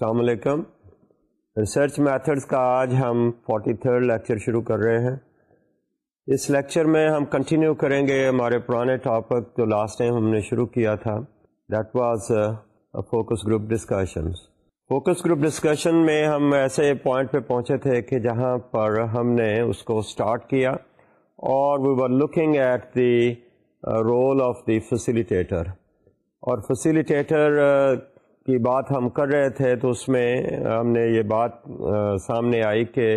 السلام علیکم research methods کا آج ہم فورٹی تھرڈ لیکچر شروع کر رہے ہیں اس لیکچر میں ہم کنٹینیو کریں گے ہمارے پرانے ٹاپک جو لاسٹ ٹائم ہم نے شروع کیا تھا that was focus group discussions focus group discussion میں ہم ایسے پوائنٹ پہ پہنچے تھے کہ جہاں پر ہم نے اس کو اسٹارٹ کیا اور we were looking at the role of the facilitator اور فیسیلیٹیٹر کی بات ہم کر رہے تھے تو اس میں ہم نے یہ بات سامنے آئی کہ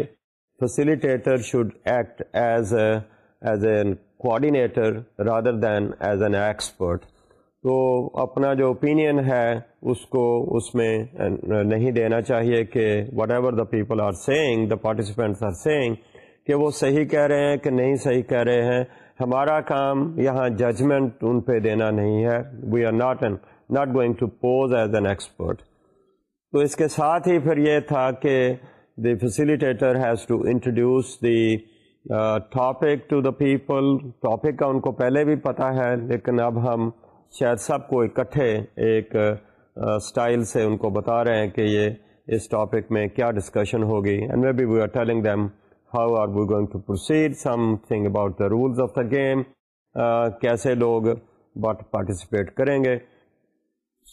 facilitator should act as as a coordinator rather than as an expert تو اپنا جو اوپینین ہے اس کو اس میں نہیں دینا چاہیے کہ whatever the people are saying the participants are saying کہ وہ صحیح کہہ رہے ہیں کہ نہیں صحیح کہہ رہے ہیں ہمارا کام یہاں ججمنٹ ان پہ دینا نہیں ہے we are not an not going to pose as an expert تو اس کے ساتھ ہی پھر یہ تھا کہ the facilitator has to introduce the topic to the people topic کا ان کو پہلے بھی پتہ ہے لیکن اب ہم شاید سب کو اکٹھے ایک اسٹائل uh, سے ان کو بتا رہے ہیں کہ یہ اس ٹاپک میں کیا ڈسکشن ہوگی and may be we are telling them how are we going to proceed something about the rules of the game کیسے لوگ پارٹیسپیٹ کریں گے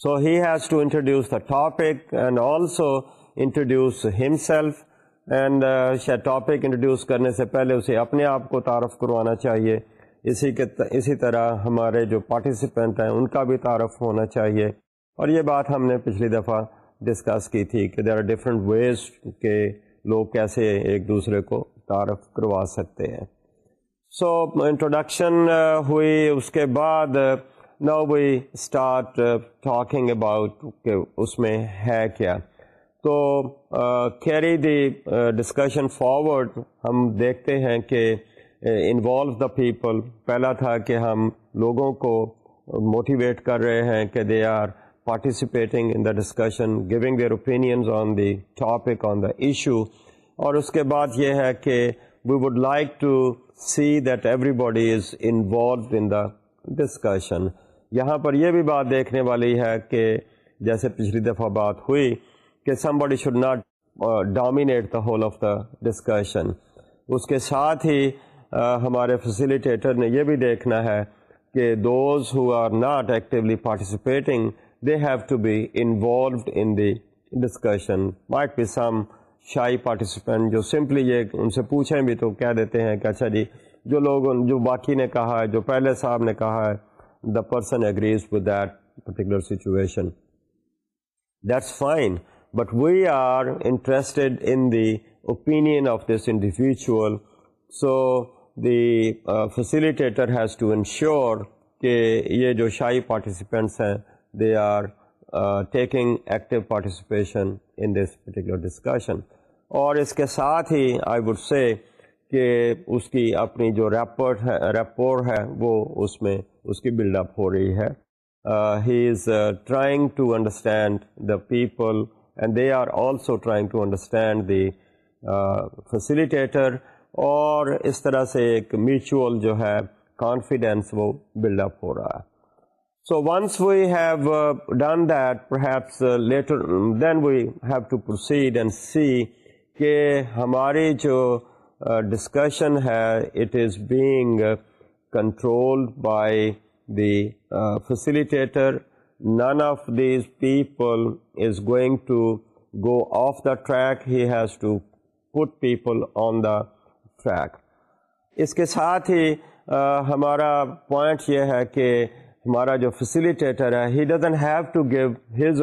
so has to introduce the topic and also introduce himself and topic introduce کرنے سے پہلے اسے اپنے آپ کو تعارف کروانا چاہیے اسی کے اسی طرح ہمارے جو پارٹیسپینٹ ہیں ان کا بھی تعارف ہونا چاہیے اور یہ بات ہم نے پچھلی دفعہ ڈسکس کی تھی کہ دیر آر ڈفرینٹ ویز کے لوگ کیسے ایک دوسرے کو تعارف کروا سکتے ہیں سو so, انٹروڈکشن ہوئی اس کے بعد now we start talking about کہ اس میں ہے کیا تو کیری دی ڈسکشن فارورڈ ہم دیکھتے ہیں کہ انوالو دا پیپل پہلا تھا کہ ہم لوگوں کو موٹیویٹ کر رہے ہیں کہ they are participating in the discussion going their opinions on the topic on the issue اور اس کے بعد یہ ہے کہ we would like to see that everybody is involved in the discussion یہاں پر یہ بھی بات دیکھنے والی ہے کہ جیسے پچھلی دفعہ بات ہوئی کہ somebody should not dominate the whole of the discussion اس کے ساتھ ہی uh, ہمارے فیسیلیٹیٹر نے یہ بھی دیکھنا ہے کہ those who are not actually participating they have to be involved in the discussion might be some shy participant جو سمپلی یہ ان سے پوچھیں بھی تو کہہ دیتے ہیں کہ اچھا جی جو لوگ جو باقی نے کہا ہے جو پہلے صاحب نے کہا ہے the person agrees particular particular situation that's fine but we are in in the opinion of this So so the facilitator has to ensure کہ یہ جو شاہی پارٹیسپینٹس ہیں they are taking active participation in this particular discussion اور اس کے ساتھ ہی آئی would say کہ اس کی اپنی جو ریپورٹ ہے ریپور ہے وہ اس میں اس کی بلڈ اپ ہو رہی ہے he is trying to understand the people and they are also trying to understand the facilitator اور اس طرح سے ایک میوچل جو ہے کانفیڈینس وہ بلڈ اپ ہو رہا ہے so once we have done that perhaps later then we have to proceed and see کہ ہماری جو ڈسکشن uh, ہے it is being control by facilitator none of these people is going to go off the track he has to put people on the track اس کے ساتھ ہی ہمارا point یہ ہے کہ ہمارا جو فیسیلیٹیٹر ہے he doesn't have to give his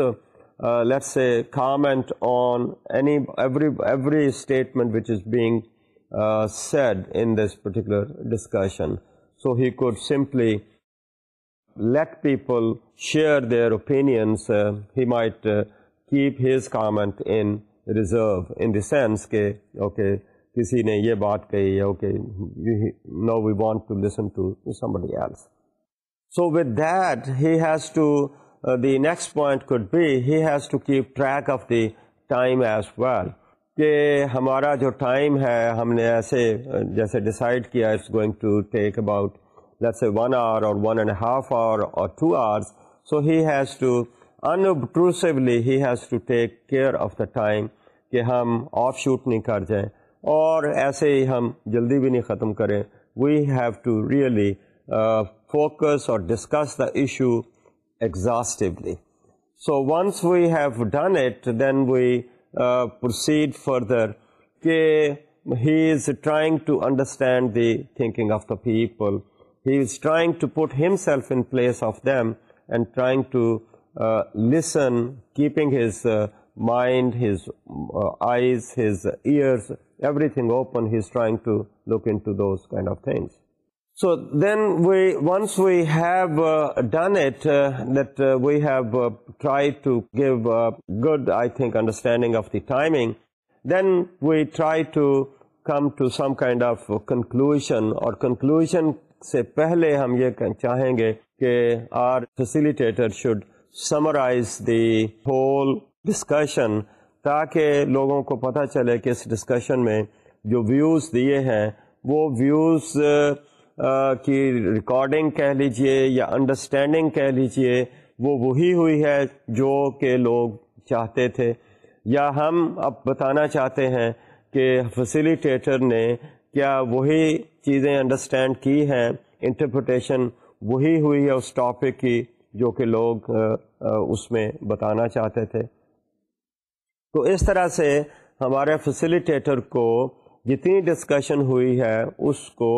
let's a comment on any every every statement which is being said in this particular discussion so he could simply let people share their opinions he might keep his comment in reserve in the sense کہ okay کسی نے یہ بات کہی okay so with that has to the next point could be has to keep track of the time as well کہ ہمارا جو time ہے ہم نے ایسے جیسے ڈیسائڈ کیا it's going to take about جیسے ون آور اور ون اینڈ ہاف آور اور two hours so has to inclusively has to take care of the time کہ ہم آف شوٹ نہیں کر جائیں اور ایسے ہی ہم جلدی بھی نہیں ختم کریں we have to really focus اور discuss the issue exhaustively so once we have done it then we proceed further کہ he is trying to understand the thinking of the people He is trying to put himself in place of them and trying to uh, listen, keeping his uh, mind, his uh, eyes, his ears, everything open. He's trying to look into those kind of things. So then once we have done it, we have tried to give a good, I think, understanding of the timing, then we try to come to some kind of conclusion, or conclusion سے پہلے ہم یہ چاہیں گے کہ our facilitator should summarise the whole discussion تاکہ لوگوں کو پتہ چلے کہ اس ڈسکشن میں جو ویوز دیے ہیں وہ ویوز کی ریکارڈنگ کہہ لیجئے یا انڈرسٹینڈنگ کہہ لیجئے وہ وہی ہوئی ہے جو کہ لوگ چاہتے تھے یا ہم اب بتانا چاہتے ہیں کہ فیسیلیٹیٹر نے کیا وہی چیزیں انڈرسٹینڈ کی ہیں انٹرپریٹیشن وہی ہوئی ہے اس ٹاپک کی جو کہ لوگ اس میں بتانا چاہتے تھے تو اس طرح سے ہمارے فیسیلیٹیٹر کو جتنی ڈسکشن ہوئی ہے اس کو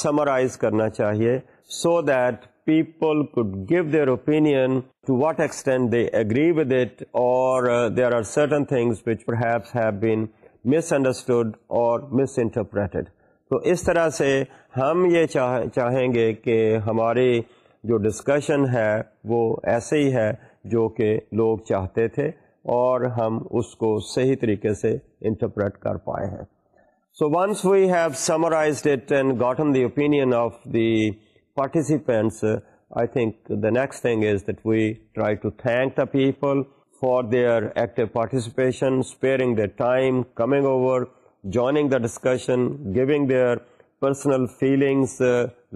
سمرائز کرنا چاہیے so that people could give their opinion to what extent they agree with it اور there are certain things which per have been misunderstood اور مس انٹرپریٹڈ تو اس طرح سے ہم یہ چاہ چاہیں گے کہ ہماری جو ڈسکشن ہے وہ ایسے ہی ہے جو کہ لوگ چاہتے تھے اور ہم اس کو صحیح طریقے سے انٹرپریٹ کر پائے ہیں so once we have summarised it and gotten the opinion of the participants I think the next thing is that we try to thank the people for their active participation sparing their time coming over joining the discussion giving their personal feelings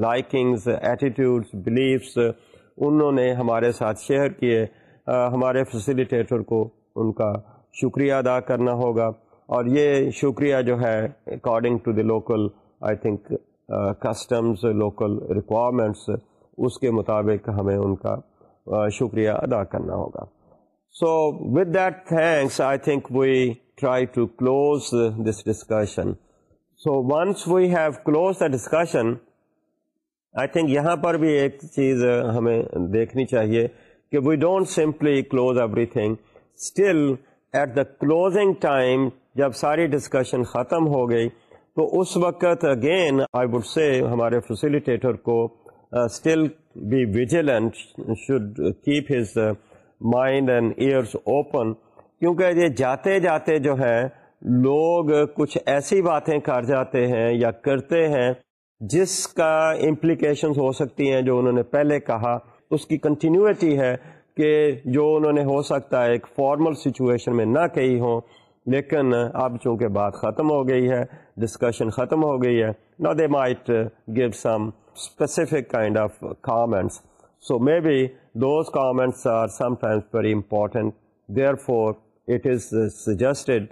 likings attitudes beliefs انہوں نے ہمارے ساتھ share کیے ہمارے facilitator کو ان کا شکریہ ادا کرنا ہوگا اور یہ شکریہ جو ہے according to the local I think customs local requirements اس کے مطابق ہمیں ان کا شکریہ ادا کرنا ہوگا so with that thanks I think we try to close this discussion so once we have close the discussion I think یہاں پر بھی ایک چیز ہمیں دیکھنی چاہیے کہ we don't simply close everything still at the closing time جب ساری ڈسکشن ختم ہو گئی تو اس وقت اگین آئی وڈ سے ہمارے فیسیلیٹیٹر کو still be vigilant should keep his mind and ears open کیونکہ یہ جاتے جاتے جو ہیں لوگ کچھ ایسی باتیں کر جاتے ہیں یا کرتے ہیں جس کا امپلیکیشنس ہو سکتی ہیں جو انہوں نے پہلے کہا اس کی کنٹینیوٹی ہے کہ جو انہوں نے ہو سکتا ہے ایک فارمل سچویشن میں نہ کہی ہوں لیکن اب چونکہ بات ختم ہو گئی ہے ڈسکشن ختم ہو گئی ہے نا they might give some specific kind of comments so maybe those comments very important therefore it is suggested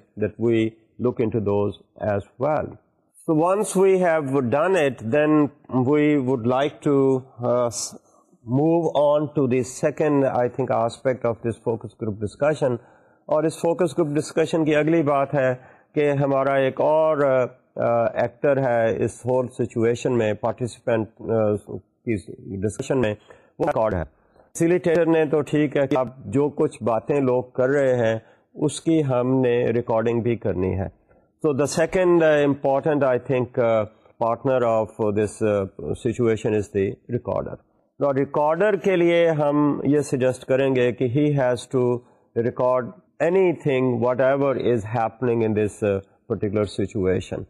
look انز wheels we have done it then we would like to move on to this second I think aspect of this focus group discussion اور اس focus group discussion کی اگلی بات ہے کہ ہمارا ایک اور ایکٹر uh, uh, ہے اس ہول سچویشن میں پارٹیسپینٹ uh, کی ڈسکشن میں وہ ریکارڈ ہے فیسیلیٹیٹر نے تو ٹھیک ہے کہ آپ جو کچھ باتیں لوگ کر رہے ہیں اس کی ہم نے ریکارڈنگ بھی کرنی ہے so the second important I think partner of this situation is the recorder recorder کے لیے ہم یہ سجیسٹ کریں گے کہ he has to record anything whatever is happening in this particular situation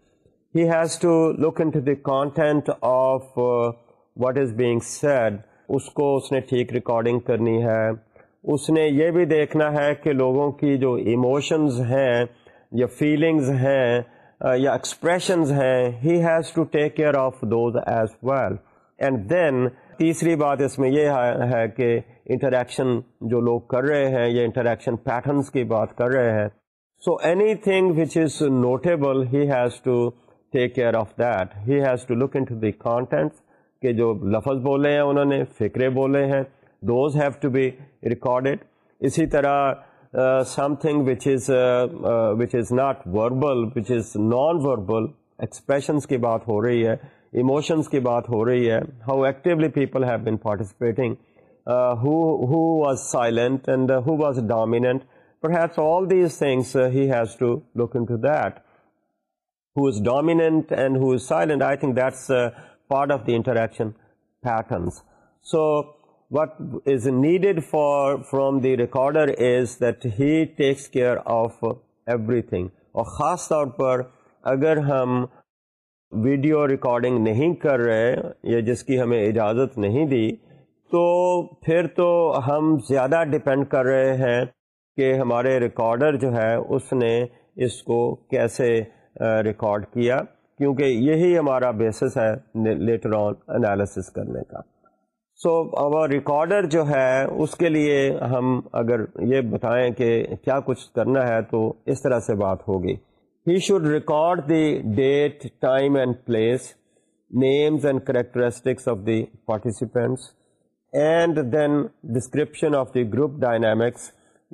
he has to look into the content of what is being said اس کو اس نے ٹھیک ریکارڈنگ کرنی ہے اس نے یہ بھی دیکھنا ہے کہ لوگوں کی جو ایموشنز ہیں یا فیلنگز ہیں یا ایکسپریشنز ہیں he has to take care of those as well and then تیسری بات اس میں یہ ہے کہ انٹریکشن جو لوگ کر رہے ہیں یا انٹریکشن پیٹرنس کی بات کر رہے ہیں so anything which is notable he has to take care of that he has to look into the content کے جو لفظ بولے ہیں انہوں نے فکرے بولے ہیں those have to be recorded اسی طرح something which is which is not verbal which is non verbal expressions کی بات ہو رہی ہے ایموشنس کی بات ہو رہی ہے how actually people have been participating who was silent and who was dominant per has all these things he has to look into that who is dominant and who is silent I think that's part of the interaction patterns so what is needed for from the recorder is that he takes care of everything اور خاص طور پر اگر ہم video recording نہیں کر رہے یا جس کی ہمیں اجازت نہیں دی تو پھر تو ہم زیادہ ڈپینڈ کر رہے ہیں کہ ہمارے ریکارڈر جو ہے اس نے اس کو کیسے ریکارڈ کیا کیونکہ یہی ہمارا بیسس ہے لیٹر آن انالیسس کرنے کا سو اور ریکارڈر جو ہے اس کے لیے ہم اگر یہ بتائیں کہ کیا کچھ کرنا ہے تو اس طرح سے بات ہوگی he should record the date time and place names and characteristics of the participants and then description of the group dynamics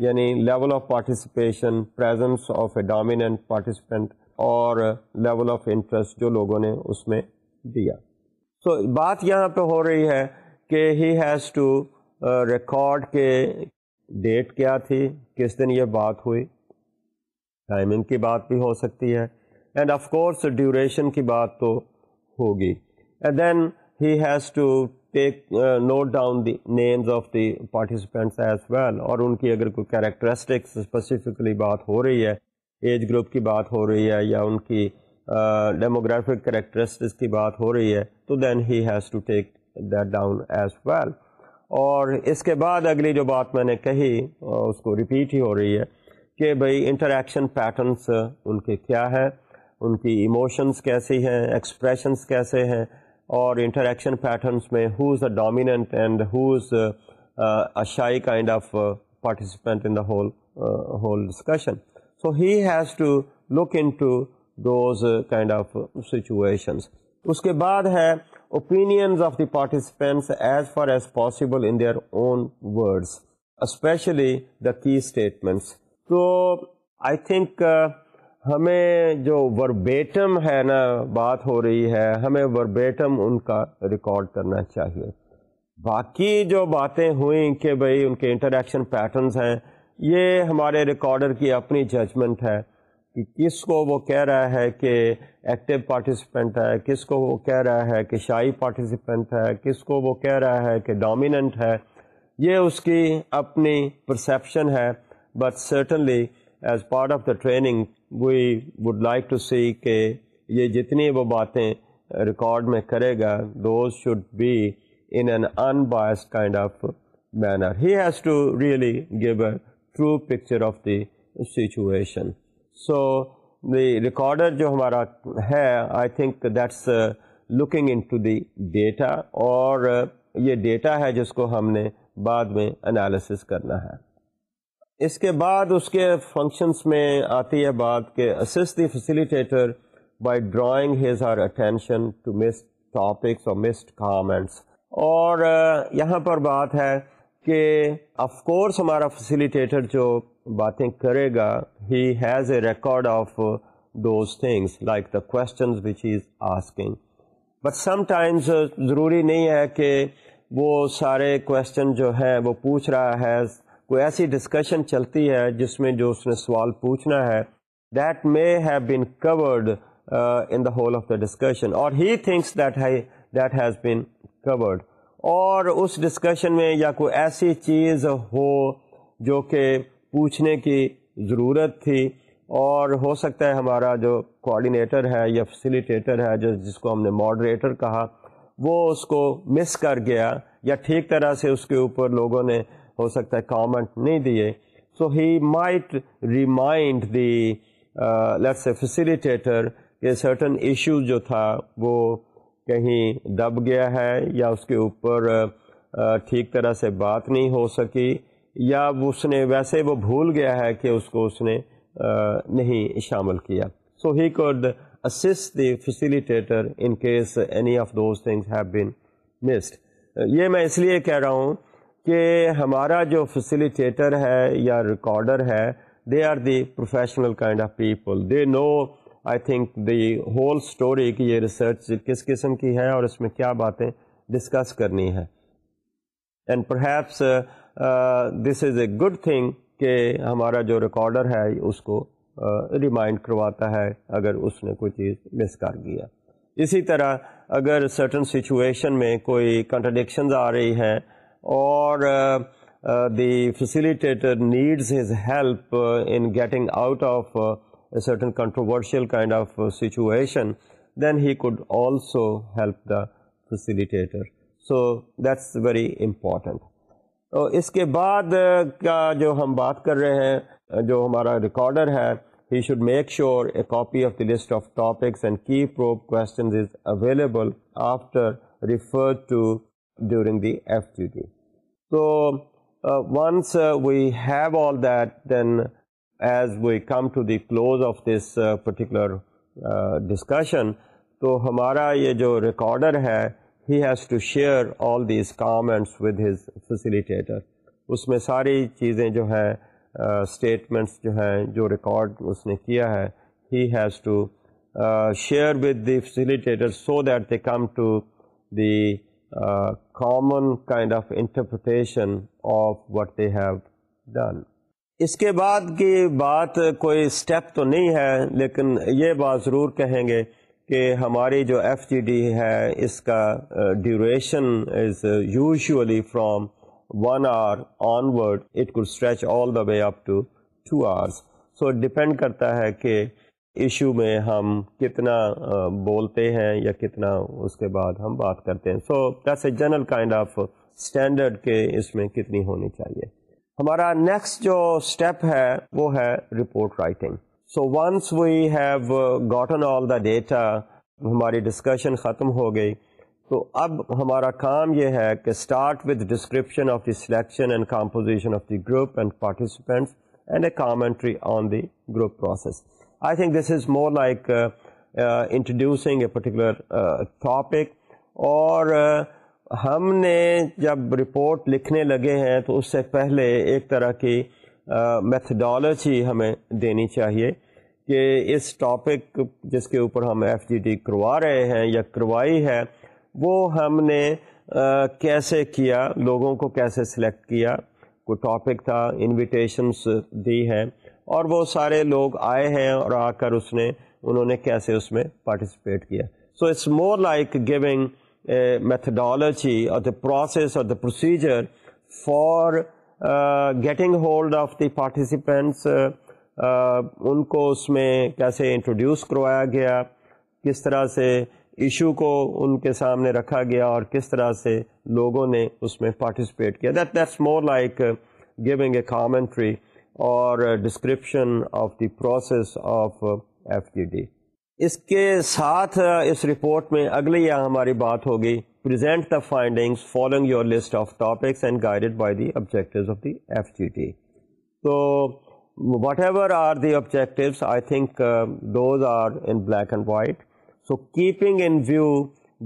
یعنی level of participation presence of a dominant participant اور لیول آف انٹرسٹ جو لوگوں نے اس میں دیا سو so, بات یہاں پہ ہو رہی ہے کہ ہی ہیز ٹو ریکارڈ کے ڈیٹ کیا تھی کس دن یہ بات ہوئی ٹائمنگ کی بات بھی ہو سکتی ہے اینڈ آف کورس ڈیوریشن کی بات تو ہوگی and then he has to take note down the names of the participants as well اور ان کی اگر کوئی کیریکٹرسٹکس اسپیسیفکلی بات ہو رہی ہے ایج گروپ کی بات ہو رہی ہے یا ان کی ڈیموگرافک کریکٹرسٹس کی بات ہو رہی ہے تو then he has to take that down as well اور اس کے بعد اگلی جو بات میں نے کہی اس کو ریپیٹ ہی ہو رہی ہے کہ بھائی انٹریکشن پیٹرنس ان کے کیا ہے ان کی ایموشنس کیسی ہیں ایکسپریشنس کیسے ہیں اور انٹریکشن پیٹرنس میں who is a dominant and who is a shy kind of participant in the whole whole discussion so has to look into those kind of situations اس کے بعد ہے opinions of the participants as far as possible in their own words especially the key statements تو I think ہمیں جو verbatim ہے نا بات ہو رہی ہے ہمیں وربیٹم ان کا ریکارڈ کرنا چاہیے باقی جو باتیں ہوئیں کہ بھئی ان کے انٹریکشن پیٹرنز ہیں یہ ہمارے ریکارڈر کی اپنی ججمنٹ ہے کہ کس کو وہ کہہ رہا ہے کہ ایکٹیو پارٹیسپینٹ ہے کس کو وہ کہہ رہا ہے کہ شاہی پارٹیسپینٹ ہے کس کو وہ کہہ رہا ہے کہ ڈومیننٹ ہے یہ اس کی اپنی پرسیپشن ہے but certainly as part of the training we would like to see کہ یہ جتنی وہ باتیں ریکارڈ میں کرے گا those should be in an in unbiased kind of manner he has to really give a true picture of the situation so the recorder جو ہمارا ہے I think that's looking into the data اور uh, یہ data ہے جس کو ہم نے بعد میں انالسس کرنا ہے اس کے بعد اس کے فنکشنس میں آتی ہے بات کہ assist the facilitator by drawing his or attention اور uh, یہاں پر بات ہے کہ آف کورس ہمارا فیسیلیٹیٹر جو باتیں کرے گا he has a record of those things like the questions which is asking but sometimes ضروری نہیں ہے کہ وہ سارے کوشچن جو ہے وہ پوچھ رہا ہے کوئی ایسی ڈسکشن چلتی ہے جس میں جو اس نے سوال پوچھنا ہے that may have been covered in the whole of the discussion اور he thinks that that has been covered اور اس ڈسکشن میں یا کوئی ایسی چیز ہو جو کہ پوچھنے کی ضرورت تھی اور ہو سکتا ہے ہمارا جو کوآڈینیٹر ہے یا فیسیلیٹیٹر ہے جو جس کو ہم نے ماڈریٹر کہا وہ اس کو مس کر گیا یا ٹھیک طرح سے اس کے اوپر لوگوں نے ہو سکتا ہے کامنٹ نہیں دیے so he might remind the let's a facilitator certain issues جو تھا وہ کہیں دب گیا ہے یا اس کے اوپر ٹھیک طرح سے بات نہیں ہو سکی یا اس نے ویسے وہ بھول گیا ہے کہ اس کو اس نے نہیں شامل کیا so he could assist the facilitator in case any of those things have been missed یہ میں اس لیے کہہ رہا ہوں کہ ہمارا جو فیسیلیٹیٹر ہے یا ریکارڈر ہے they are the professional kind of people they know I think the whole story کہ یہ ریسرچ کس قسم کی ہے اور اس میں کیا باتیں ڈسکس کرنی ہے and perhaps this is a good thing کہ ہمارا جو ریکارڈر ہے اس کو ریمائنڈ uh, کرواتا ہے اگر اس نے کوئی چیز مس کر گیا اسی طرح اگر سرٹن سچویشن میں کوئی کنٹرڈکشنز آ رہی ہیں اور the facilitator needs his help in getting out of certain controversial kind of situation then he could also help the facilitator so that's very تو اس کے بعد کا جو ہم بات کر رہے ہیں جو ہمارا ریکارڈر ہے he should make sure a copy of the list of topics and key questions is available after refer to during the F D تو once we have all that then as we come to the close of this particular discussion تو ہمارا یہ جو recorder ہے he has to share all these comments with his facilitator اس میں ساری چیزیں جو ہیں اسٹیٹمنٹس uh, جو ہیں جو ریکارڈ اس نے کیا ہے he has to share with the facilitator so that they come to the common kind of interpretation of what they have done اس کے بعد کی بات کوئی اسٹیپ تو نہیں ہے لیکن یہ بات ضرور کہیں گے کہ ہماری جو ایف جی ڈی ہے اس کا duration is usually from one hour onward it could stretch all the way up to two hours so depend کرتا ہے کہ ایشو میں ہم کتنا بولتے ہیں یا کتنا اس کے بعد ہم بات کرتے ہیں so that's a general kind of standard کہ اس میں کتنی ہونی چاہیے ہمارا نیکسٹ جو اسٹیپ ہے وہ ہے report writing so once we have gotten all the data ہماری ڈسکشن ختم ہو گئی تو اب ہمارا کام یہ ہے کہ start with description of the selection and composition of the group and and participants a commentary on the group process I think this is more like introducing a particular topic اور ہم نے جب رپورٹ لکھنے لگے ہیں تو اس سے پہلے ایک طرح کی میتھڈالوجی ہمیں دینی چاہیے کہ اس ٹاپک جس کے اوپر ہم ایف جی ڈی کروا رہے ہیں یا کروائی ہے وہ ہم نے کیسے کیا لوگوں کو کیسے سلیکٹ کیا کوئی ٹاپک تھا انویٹیشنس دی ہیں اور وہ سارے لوگ آئے ہیں اور آ کر اس نے انہوں نے کیسے اس میں پارٹیسپیٹ کیا so it's more like giving methodology اور the process of the procedure for getting hold of the participants ان کو اس میں کیسے انٹروڈیوس کروایا گیا کس طرح سے ایشو کو ان کے سامنے رکھا گیا اور کس طرح سے لوگوں نے اس میں پارٹیسپیٹ کیا that that's more like giving a commentary اور description of the process of F T اس کے ساتھ اس رپورٹ میں اگلی یہاں ہماری بات ہوگی present the findings following your list of topics and guide by the objectives of the F G T تو whatever are the objectives I think those are in black and white so keeping in view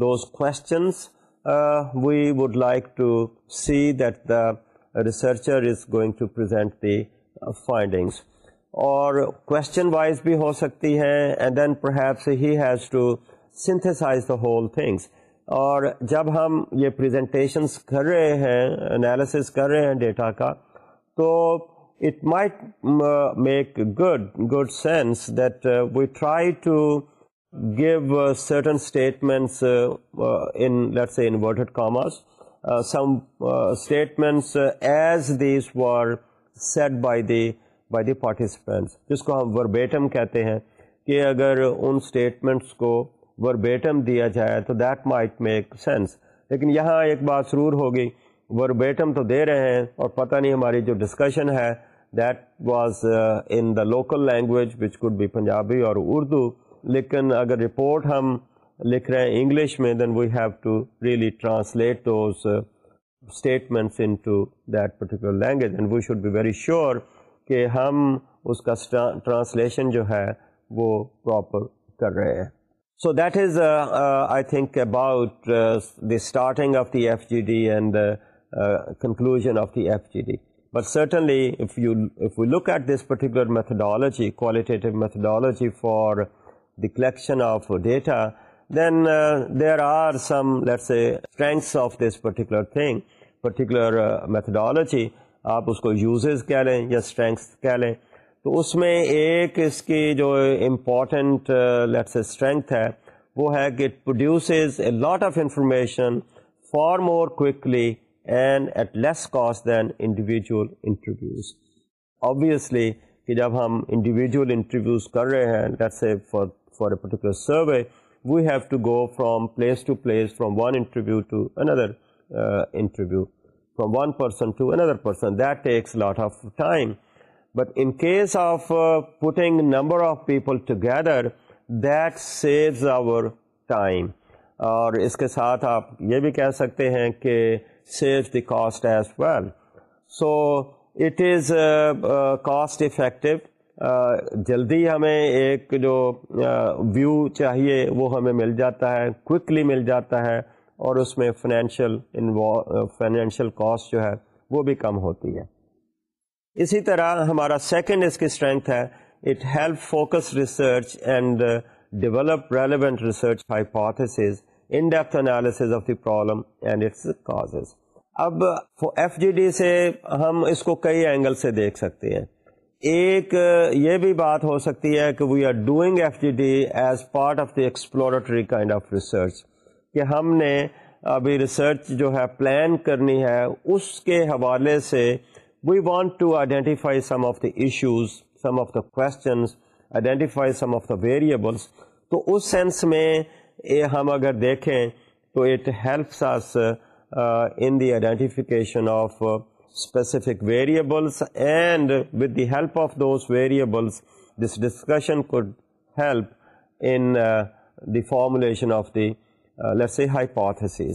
those questions we would like to see that the researcher is going to present the findings اور question wise بھی ہو سکتی ہیں and then perhaps has to synthesize the whole things اور جب ہم یہ presentations کر رہے ہیں انالیسس کر رہے ہیں ڈیٹا کا تو it might make good good sense that we try to give certain statements in let's inverted commas some statements as these were said by the by the participants جس کو ہم وربیٹم کہتے ہیں کہ اگر ان اسٹیٹمنٹس کو وربیٹم دیا جائے تو دیٹ مائٹ میک سینس لیکن یہاں ایک بات ضرور ہوگی وربیٹم تو دے رہے ہیں اور پتہ نہیں ہماری جو ڈسکشن ہے that was in the local language which could be Punjabi or Urdu لیکن اگر رپورٹ ہم لکھ رہے ہیں انگلش میں then we have to really translate those statements into that particular language and we should be very sure کہ ہم اس کا ٹرانسلیشن جو ہے وہ پراپر کر رہے ہیں so that is I think about the starting of the F G D and conclusion of the F G D but certainly if if you you look at this particular methodology qualitative methodology for the collection of data then there are some let's strengths of this particular thing particular methodology آپ اس کو uses کہہ لیں یا strengths کہہ لیں تو اس میں ایک اس کی جو امپورٹنٹ لیٹس اسٹرینگ ہے وہ ہے کہ it produces a lot of information for more quickly and at less cost than individual interviews obviously کہ جب ہم انڈیویجول انٹرویوز کر رہے ہیں for for a particular survey we have to go from place to place from one interview to another interview from one person to another person but in case of putting number of people together that saves our time اور اس کے ساتھ آپ یہ بھی کہہ سکتے ہیں کہ save the cost as well so it is cost effective جلدی ہمیں ایک جو ویو uh, چاہیے وہ ہمیں مل جاتا ہے کوکلی مل جاتا ہے اور اس میں فائنینشیل فائنینشیل کاسٹ جو ہے وہ بھی کم ہوتی ہے اسی طرح ہمارا سیکنڈ اس کی اسٹرینتھ ہے it help focus research and develop relevant research hypothesis in depth analysis of the problem and it's اب ایف جی ڈی سے ہم اس کو کئی اینگل سے دیکھ سکتے ہیں ایک uh, یہ بھی بات ہو سکتی ہے کہ we are doing F G D as part of the exploratory kind of research کہ ہم نے ابھی ریسرچ جو ہے پلان کرنی ہے اس کے حوالے سے we want to identify some of the issues some of the questions identify some of the variables تو اس سینس میں ہم اگر دیکھیں تو it helps us in the identification of specific variables and with the help of those variables this discussion could help in the formulation of the let's less hypes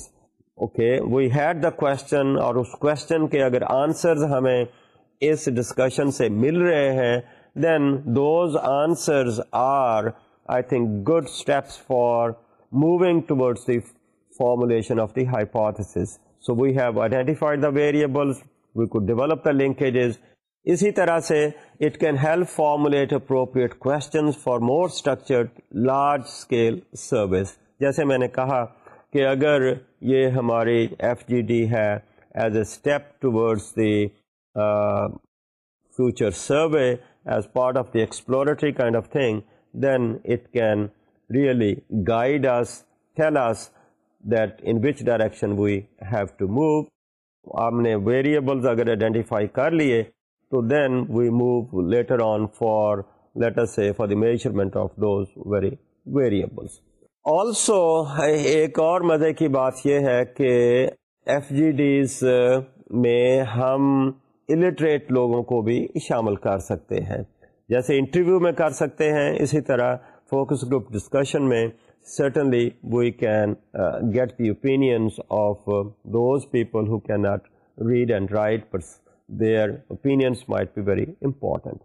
okay we had the question اور اس question کے اگر answers ہمیں اس discussion سے مل رہے ہیں then those answers are I think good steps for moving towards the formulation of the hypothesis so we have identified the variables we could develop the linkages اسی طرح سے it can help formulate appropriate for more structured large scale surveys جیسے میں نے کہا کہ اگر یہ ہماری ایف جی ڈی ہے as a step to the future survey as part of of the kind thing then it can really guide which direction we have to move آپ نے ویریبلز اگر آئیڈینٹیفائی کر لیے تو then we move later on for later سے for the measurement of those very variables also ایک اور مزے کی بات یہ ہے کہ ایف جی ڈیز میں ہم الٹریٹ لوگوں کو بھی شامل کر سکتے ہیں جیسے انٹرویو میں کر سکتے ہیں اسی طرح فوکس گروپ ڈسکشن میں certainly we can get the opinions of those people who not read and write per their opinions might be very important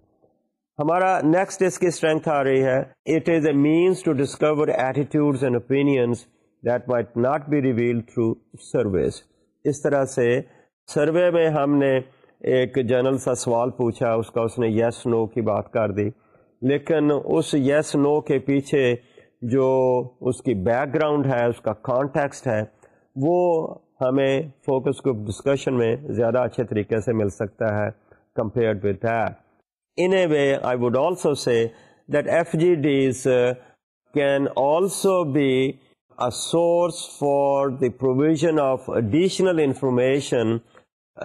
ہمارا نیکسٹ اس کی اسٹرینتھ آ رہی ہے it is a means to discover attitudes and opinions that might not be reveal through surveys اس طرح سے survey میں ہم نے ایک جنرل سا سوال پوچھا اس کا اس نے یس yes, نو no کی بات کر دی لیکن اس یس yes, نو no کے پیچھے جو اس کی بیک گراؤنڈ ہے اس کا کانٹیکسٹ ہے وہ ہمیں فوکس گروپ ڈسکشن میں زیادہ اچھے طریقے سے مل سکتا ہے compared with that way I would also say that F G Ds can also base version of additional information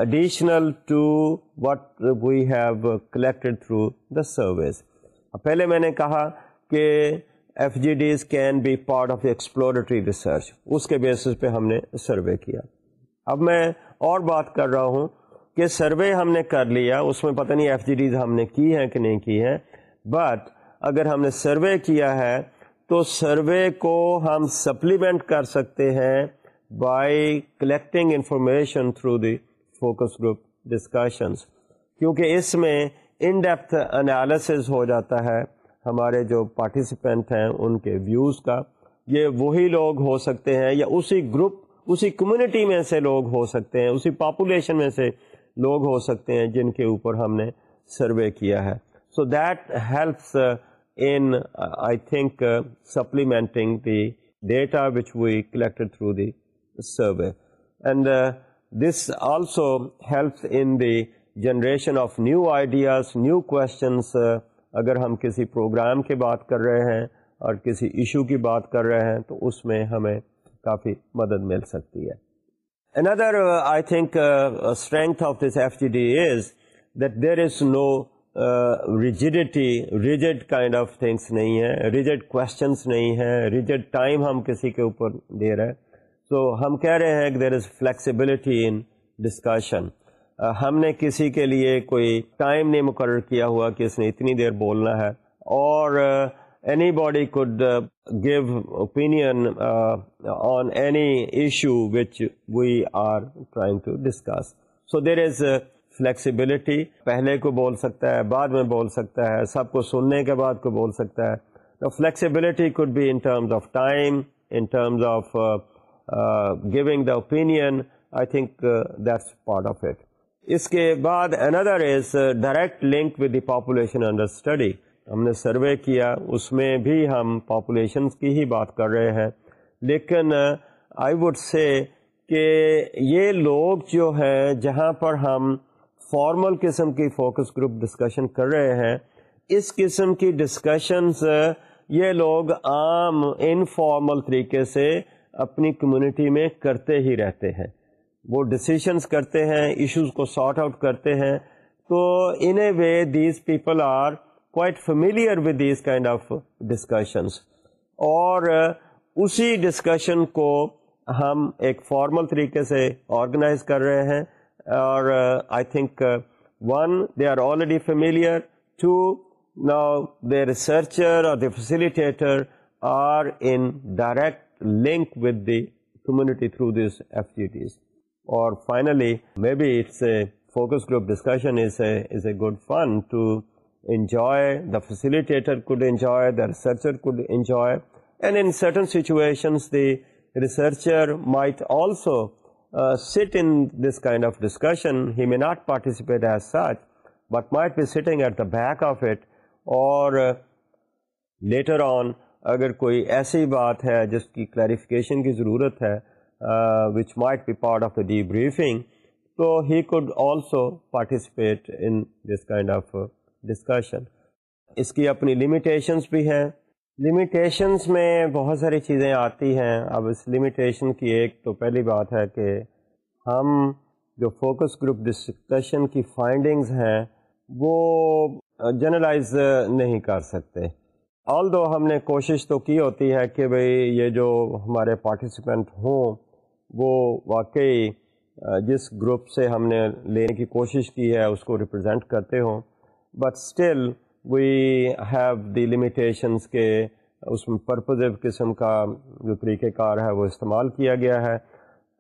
additional to what we've collected through the surveys پہلے میں نے کہا کہ F G Ds can be part of exploratory research اس کے basis پہ ہم نے survey کیا اب میں اور بات کر رہا ہوں کہ سروے ہم نے کر لیا اس میں پتہ نہیں ایف جی ڈیز ہم نے کی ہیں کہ نہیں کی ہیں بٹ اگر ہم نے سروے کیا ہے تو سروے کو ہم سپلیمنٹ کر سکتے ہیں by collecting information through the focus group discussions کیونکہ اس میں ان ڈیپتھ انالیسز ہو جاتا ہے ہمارے جو پارٹیسپینٹ ہیں ان کے ویوز کا یہ وہی لوگ ہو سکتے ہیں یا اسی گروپ اسی کمیونٹی میں سے لوگ ہو سکتے ہیں اسی پاپولیشن میں سے لوگ ہو سکتے ہیں جن کے اوپر ہم نے سروے کیا ہے so that helps in I think supplementing the data which we collected through the survey and this also helps in the generation of new ideas new questions اگر ہم کسی پروگرام کی بات کر رہے ہیں اور کسی ایشو کی بات کر رہے ہیں تو اس میں ہمیں کافی مدد مل سکتی ہے another uh, I think strength of this F G D is that there is no rigidity rigid kind of things نہیں ہیں rigid کوشچنس نہیں ہیں ریجڈ ٹائم ہم کسی کے اوپر دے رہے ہیں سو ہم کہہ رہے ہیں there is flexibility in discussion ہم نے کسی کے لیے کوئی ٹائم نہیں مقرر کیا ہوا کہ اس نے اتنی دیر بولنا ہے اور uh, anybody could give opinion on any issue we are trying to discuss so there is flexibility پہلے کو بول سکتا ہے بعد میں بول سکتا ہے سب کو سننے کے بعد کو بول سکتا ہے فلیکسیبلٹی کوڈ بھی opinion I think this part of it اس کے بعد اندر is direct link ودولیشن under study ہم نے سروے کیا اس میں بھی ہم پاپولیشنس کی ہی بات کر رہے ہیں لیکن آئی وڈ سے کہ یہ لوگ جو ہیں جہاں پر ہم فارمل قسم کی فوکس گروپ ڈسکشن کر رہے ہیں اس قسم کی ڈسکشنز یہ لوگ عام انفارمل طریقے سے اپنی کمیونٹی میں کرتے ہی رہتے ہیں وہ ڈسیشنس کرتے ہیں ایشوز کو سارٹ آؤٹ کرتے ہیں تو in a way these people are اور اسی ڈسکشن کو ہم ایک فارمل طریقے سے آرگنائز کر رہے ہیں اور facilitator are in direct link with the community through these F اور enjoy, enjoy, enjoy. the the the facilitator could could researcher researcher And in certain situations, might also uh, sit in this kind of discussion. He may not participate as such, but might be sitting at the back of it or uh, later on اگر کوئی ایسی بات ہے جس کی clarification کی ضرورت ہے which might be part of the debriefing تو he could also participate in this kind of discussion اس کی اپنی لمیٹیشنس بھی ہیں لمیٹیشنس میں بہت ساری چیزیں آتی ہیں اب اس لمیٹیشن کی ایک تو پہلی بات ہے کہ ہم جو فوکس گروپ ڈسکشن کی فائنڈنگز ہیں وہ جنرلائز نہیں کر سکتے آل دو ہم نے کوشش تو کی ہوتی ہے کہ بھئی یہ جو ہمارے پارٹیسپینٹ ہوں وہ واقعی جس گروپ سے ہم نے لینے کی کوشش کی ہے اس کو ریپرزینٹ کرتے ہوں but still we have the limitations کے اس میں پرپزو قسم کا جو طریقہ کار ہے وہ استعمال کیا گیا ہے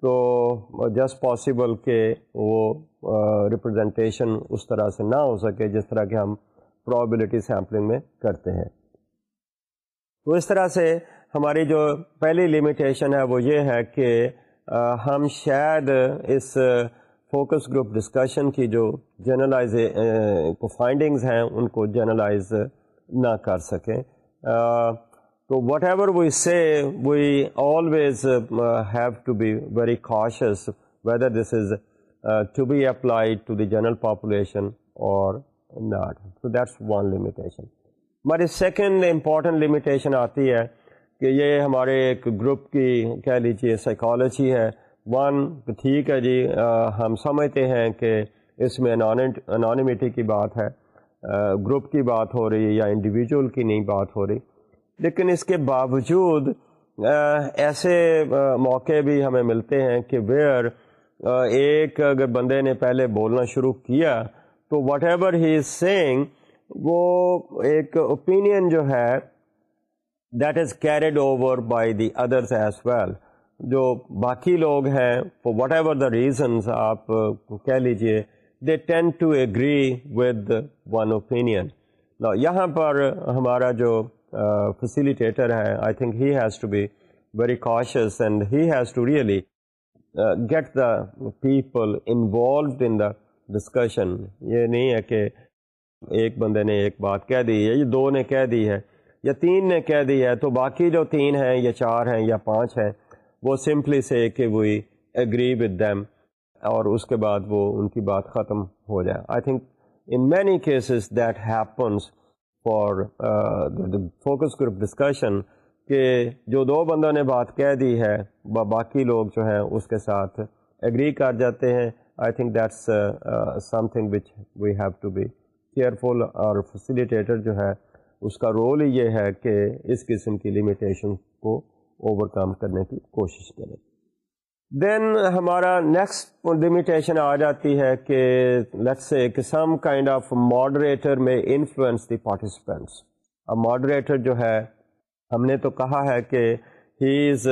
تو جسٹ پاسبل کہ وہ ریپرزنٹیشن اس طرح سے نہ ہو سکے جس طرح کہ ہم پرابلٹی سیمپلنگ میں کرتے ہیں تو اس طرح سے ہماری جو پہلی لمیٹیشن ہے وہ یہ ہے کہ ہم شاید اس فوکس گروپ ڈسکشن کی جو جرنلائز فائنڈنگز ہیں ان کو جرنلائز نہ کر سکیں تو whatever we say we always have to be very cautious whether this is to be applied to the general population or not so that's one limitation ہماری second important limitation آتی ہے کہ یہ ہمارے ایک گروپ کی کہہ لیجیے سائیکالوجی ہے ون ٹھیک ہے جی ہم سمجھتے ہیں کہ اس میں انانیمیٹی کی بات ہے گروپ کی بات ہو رہی ہے یا انڈیویجول کی نہیں بات ہو رہی لیکن اس کے باوجود ایسے موقع بھی ہمیں ملتے ہیں کہ ویئر ایک اگر بندے نے پہلے بولنا شروع کیا تو whatever he is saying وہ ایک اوپینین جو ہے that is carried over by the others as well جو باقی لوگ ہیں for whatever the reasons آپ کہہ لیجئے they tend to agree with one opinion یہاں پر ہمارا جو فیسیلیٹیٹر ہے I think he has to be very cautious and he has to really get the people involved in the discussion یہ نہیں ہے کہ ایک بندے نے ایک بات کہہ دی ہے یہ دو نے کہہ دی ہے یا تین نے کہہ دی ہے تو باقی جو تین ہیں یا چار ہیں یا پانچ ہیں وہ سمپلی سے کہ وی ایگری ود دیم اور اس کے بعد وہ ان کی بات ختم ہو جائے I think in many cases that happens for focus group discussion کہ جو دو بندوں نے بات کہہ دی ہے باقی لوگ جو ہیں اس کے ساتھ ایگری کر جاتے ہیں I think that's something which we have to be careful اور فیسیلیٹیٹر جو ہے اس کا رول یہ ہے کہ اس قسم کی لمیٹیشن کو اوور کم کرنے کی کوشش کریں دین ہمارا نیکسٹ لمیٹیشن آ جاتی ہے کہ سم کائنڈ آف ماڈریٹر میں انفلوئنس دی پارٹیسپینٹس اب ماڈریٹر جو ہے ہم نے تو کہا ہے کہ he is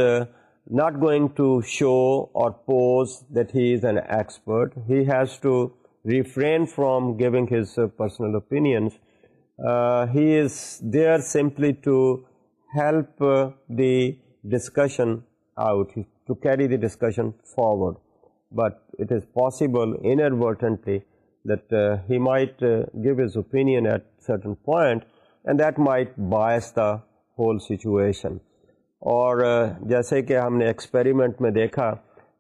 not going to show or pose that he is an expert he has to refrain from giving his personal opinions he is there simply to help the discussion to carry the discussion forward but it is possible intent might go his opinion at certain point and that might bias the whole situation اور جیسے کہ ہم نے experiment میں دیکھا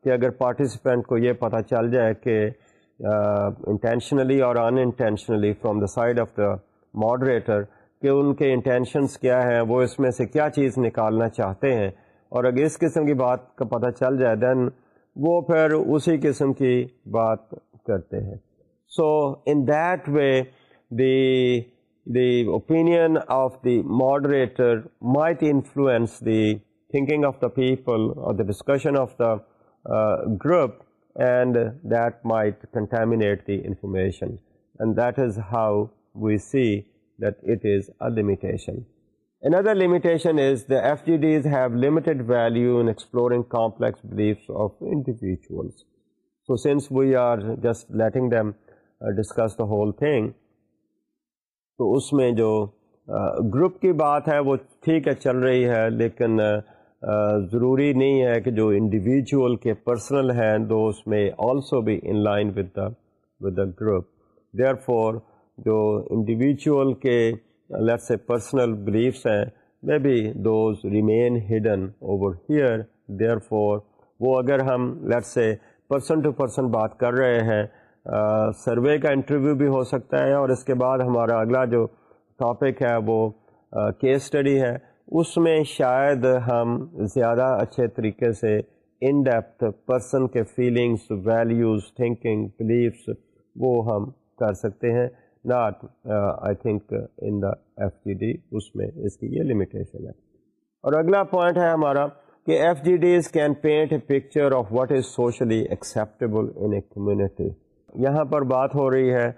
کہ اگر participant کو یہ پتہ چل جائے کہ intentionally or unintentionally from the side of the moderator کہ ان کے انٹینشنس کیا ہیں وہ اس میں سے کیا چیز نکالنا چاہتے ہیں اور اگر اس قسم کی بات کا پتہ چل جائے دین وہ پھر اسی قسم کی بات کرتے ہیں so in that way the the opinion of the moderator might influence the thinking of the people or the discussion of the group and that might contaminate the information and that is how we see is limitation Another the FGDs have limited value in exploring complex beliefs of individuals. So since we are just letting them uh, discuss the whole thing, تو اس میں جو group کی بات ہے وہ ٹھیک ہے چل رہی ہے لیکن ضروری نہیں ہے کہ جو انڈیویجول کے پرسنل ہیں دو اس میں آلسو بھی in line with the the with group therefore جو انڈیویجول کے لیٹ سے پرسنل بلیفس ہیں may be those remain hidden over here therefore وہ اگر ہم let's say person to person بات کر رہے ہیں سروے کا انٹرویو بھی ہو سکتا ہے اور اس کے بعد ہمارا اگلا جو ٹاپک ہے وہ کیس اسٹڈی ہے اس میں شاید ہم زیادہ اچھے طریقے سے ان ڈیپتھ پرسن کے فیلنگس ویلیوز تھنکنگ بلیفس وہ ہم کر سکتے ہیں not I think in the F G D اس میں اس کی یہ لمیٹیشن ہے اور اگلا پوائنٹ ہے ہمارا کہ F G Ds can paint a picture of what is socially acceptable in a community یہاں پر بات ہو رہی ہے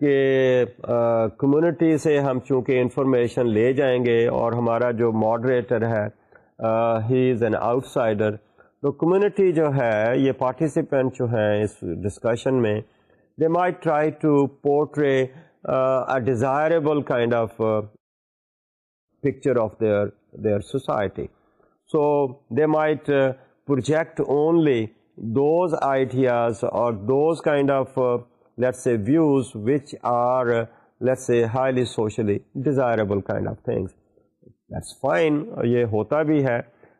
کہ کمیونٹی سے ہم چونکہ انفارمیشن لے جائیں گے اور ہمارا جو ماڈریٹر ہے he is an outsider to community جو ہے یہ پارٹیسپینٹ جو ہیں اس ڈسکشن میں they may try to portray Uh, of uh, kind of picture of their their society so uh, might project only those ideas اور those kind of let's say views which are let's say highly socially socially kind of things that's fine fine. یہ ہوتا بھی ہے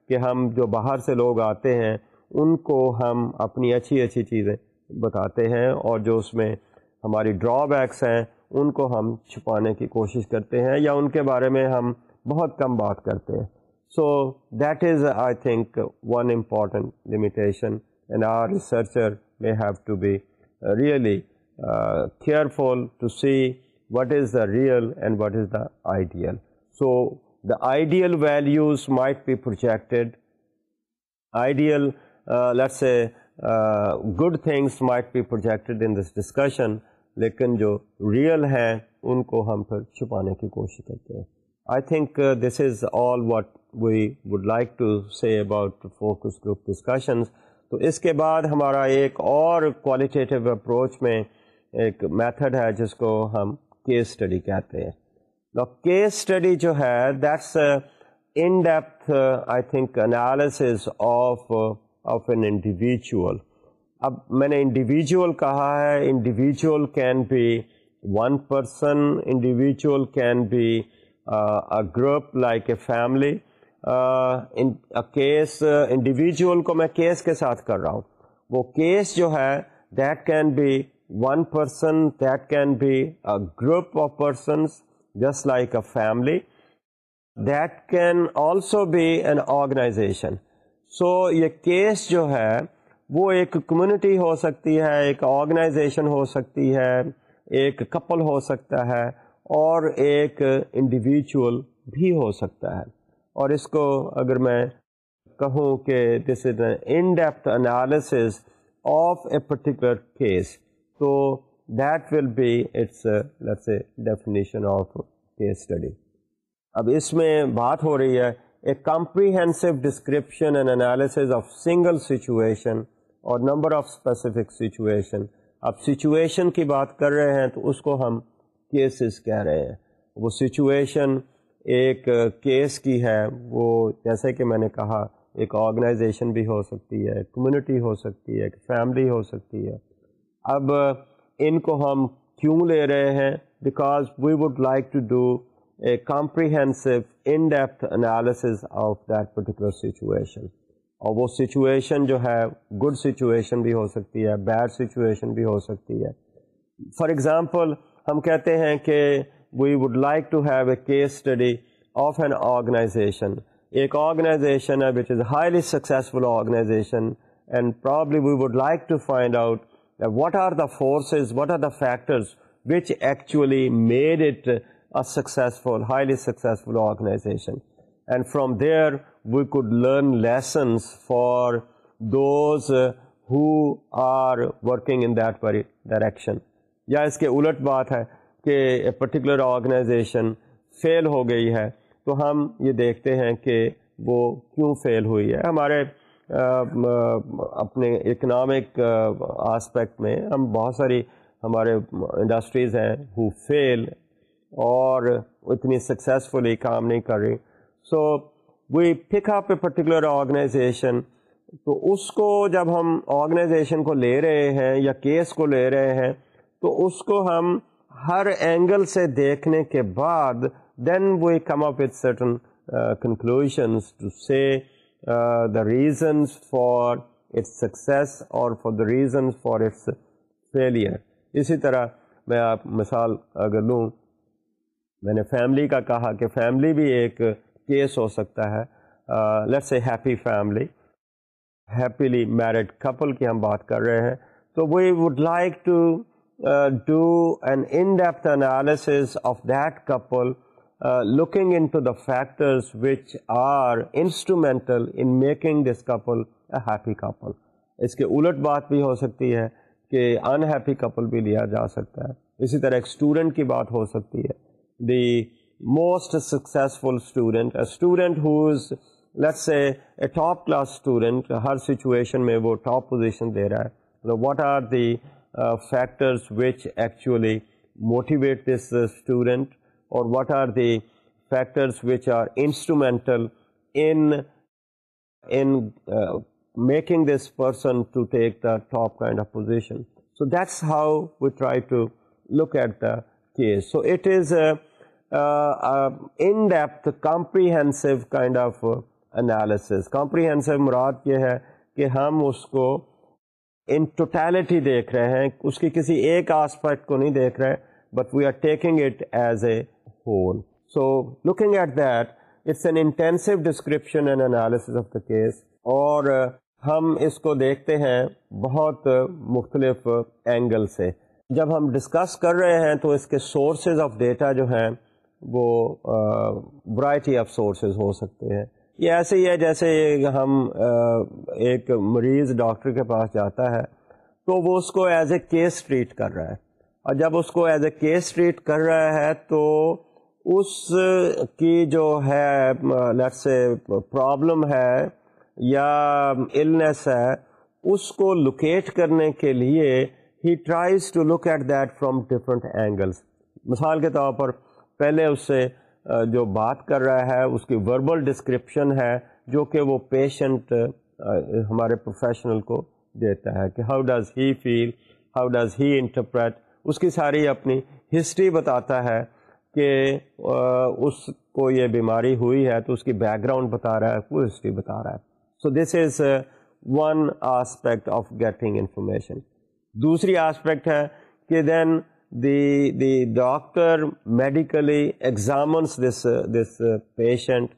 کہ ہم جو باہر سے لوگ آتے ہیں ان کو ہم اپنی اچھی اچھی چیزیں بتاتے ہیں اور جو اس میں ہماری ڈرا بیکس ہیں ان کو ہم چھپانے کی کوشش کرتے ہیں یا ان کے بارے میں ہم بہت کم بات کرتے ہیں so that is I think one important limitation and our researcher may have to be really care to see what is the real and what is the ideal so the ideal values might be projected ideal let's say good things might be projected in this discussion لیکن جو real ہیں ان کو ہم پھر چھپانے کی کوشش کرتے ہیں I think this is all what we would like to see about focus group discussions تو اس کے بعد ہمارا ایک اور کوالٹیٹیو اپروچ میں ایک میتھڈ ہے جس کو ہم کیس اسٹڈی کہتے ہیں کیس اسٹڈی جو ہے that's in depth I think analysis of of an individual اب میں نے انڈیویجول کہا ہے individual can be one person individual can be a group like a family case individual کو میں کیس کے ساتھ کر رہا ہوں وہ کیس جو ہے that can be one person that can be a group of persons just like a family that can also be an organization so یہ کیس جو ہے وہ ایک کمیونٹی ہو سکتی ہے ایک آرگنائزیشن ہو سکتی ہے ایک کپل ہو سکتا ہے اور ایک انڈیویجول بھی ہو سکتا ہے اور اس کو اگر میں کہوں کہ this is in depth analysis of a particular case تو that will be it's let's a definition of case study اب اس میں بات ہو رہی ہے a comprehensive description and analysis of single situation اور نمبر آف اسپیسیفک سچویشن اب سچویشن کی بات کر رہے ہیں تو اس کو ہم کیسز کہہ رہے ہیں وہ سچویشن ایک کیس کی ہے وہ جیسے کہ میں نے کہا ایک آرگنائزیشن بھی ہو سکتی ہے کمیونٹی ہو سکتی ہے فیملی ہو سکتی ہے اب ان کو ہم کیوں لے رہے ہیں because we would like to do a comprehensive in depth analysis of that particular situation اور وہ سچویشن جو ہے گڈ سچویشن بھی ہو سکتی ہے بیڈ سچویشن بھی ہو سکتی ہے فار ایگزامپل ہم کہتے ہیں کہ we would like to have a case study of an organization ایک آرگنائزیشن ہے which is highly successful organization and probably we would like to find out what are the forces what are the factors which actually made it a successful highly successful organization and from there we could learn lessons for those who are working in that direction یا اس کے الٹ بات ہے کہ particular organization fail ہو گئی ہے تو ہم یہ دیکھتے ہیں کہ وہ کیوں فیل ہوئی ہے ہمارے اپنے اکنامک آسپیکٹ میں ہم بہت ساری ہمارے انڈسٹریز ہیں ہو فیل اور اتنی سکسیزفلی کام نہیں کر رہی so so, we pick up a particular organization تو اس کو جب ہم آرگنائزیشن کو لے رہے ہیں یا کیس کو لے رہے ہیں تو اس کو ہم ہر اینگل سے دیکھنے کے بعد then we come up with certain conclusion to say the reasons for its success اور for the reasons for its failure اسی طرح میں آپ مثال اگر لوں میں نے فیملی کا کہا کہ فیملی بھی ایک کیس ہو سکتا ہے let's say happy family happily married couple کی ہم بات کر رہے ہیں تو we would like to do an in depth analysis of that couple looking into the factors which are instrumental in making this couple a happy couple اس کے الٹ بات بھی ہو سکتی ہے کہ انہیپی کپل بھی لیا جا سکتا ہے اسی طرح ایک اسٹوڈنٹ کی بات ہو سکتی ہے the most successful student student whose let's a a top class student Hare situation میں وہ ٹاپ پوزیشن دے رہا ہے what are the factors which actually motivate this student اور what are the factors which are instrumental in making this person to take the top kind of position so that's how we try to look at the case so it is a in depth comprehensive kind of analysis comprehensive مراد یہ ہے کہ ہم اس کو in totality دیکھ رہے ہیں اس کی کسی ایک آسپیکٹ کو نہیں دیکھ رہے but we are taking it as a whole so looking at that it's an intensive description and analysis of the case اور ہم اس کو دیکھتے ہیں بہت مختلف اینگل سے جب ہم ڈسکس کر رہے ہیں تو اس کے سورسز آف ڈیٹا جو ہیں وہ ورائٹی آف سورسز ہو سکتے ہیں یہ ایسے ہی ہے جیسے ہم ایک مریض ڈاکٹر کے پاس جاتا ہے تو وہ اس کو ایز اے کیس ٹریٹ کر رہا ہے اور جب اس کو ایز اے کیس ٹریٹ کر رہا ہے تو اس کی جو ہے لیٹ سے پرابلم ہے یا النیس ہے اس کو لوکیٹ کرنے کے لیے he tries to look at that from different angles مثال کے طور پر پہلے اس سے جو بات کر رہا ہے اس کی وربل ڈسکرپشن ہے جو کہ وہ پیشنٹ ہمارے پروفیشنل کو دیتا ہے کہ how does he feel how does he interpret اس کی ساری اپنی ہسٹری بتاتا ہے کہ اس کو یہ بیماری ہوئی ہے تو اس کی بیک گراؤنڈ بتا رہا ہے وہ ہسٹری بتا رہا ہے so this is one aspect of getting information دوسری آسپیکٹ ہے کہ then the the doc میڈلیگزام this this patient